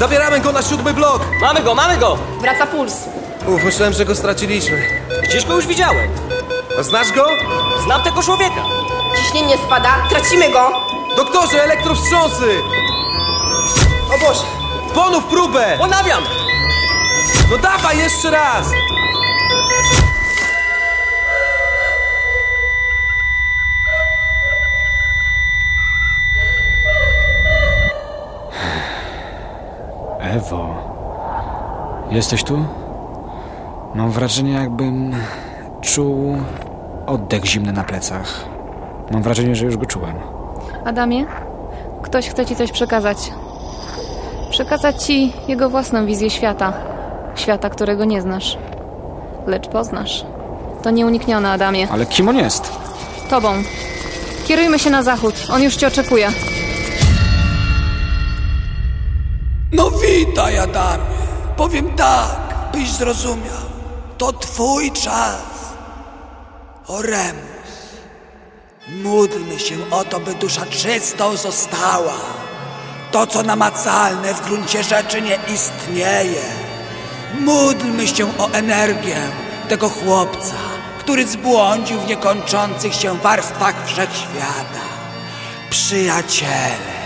Zabieramy go na siódmy blok! Mamy go, mamy go! Wraca puls. Uf, myślałem, że go straciliśmy. Gdzieś go już widziałem. A znasz go? Znam tego człowieka. Ciśnienie spada, tracimy go. Doktorze, elektrowstrząsy! O Boże. Ponów próbę! Ponawiam! No dawaj jeszcze raz! Ewo, jesteś tu? Mam wrażenie, jakbym czuł oddech zimny na plecach. Mam wrażenie, że już go czułem. Adamie, ktoś chce ci coś przekazać. Przekazać ci jego własną wizję świata. Świata, którego nie znasz. Lecz poznasz. To nieuniknione, Adamie. Ale kim on jest? Tobą. Kierujmy się na zachód. On już cię oczekuje. Witaj, Adamie. Powiem tak, byś zrozumiał. To twój czas. Oremus. Módlmy się o to, by dusza czystą została. To, co namacalne w gruncie rzeczy nie istnieje. Módlmy się o energię tego chłopca, który zbłądził w niekończących się warstwach wszechświata. Przyjaciele,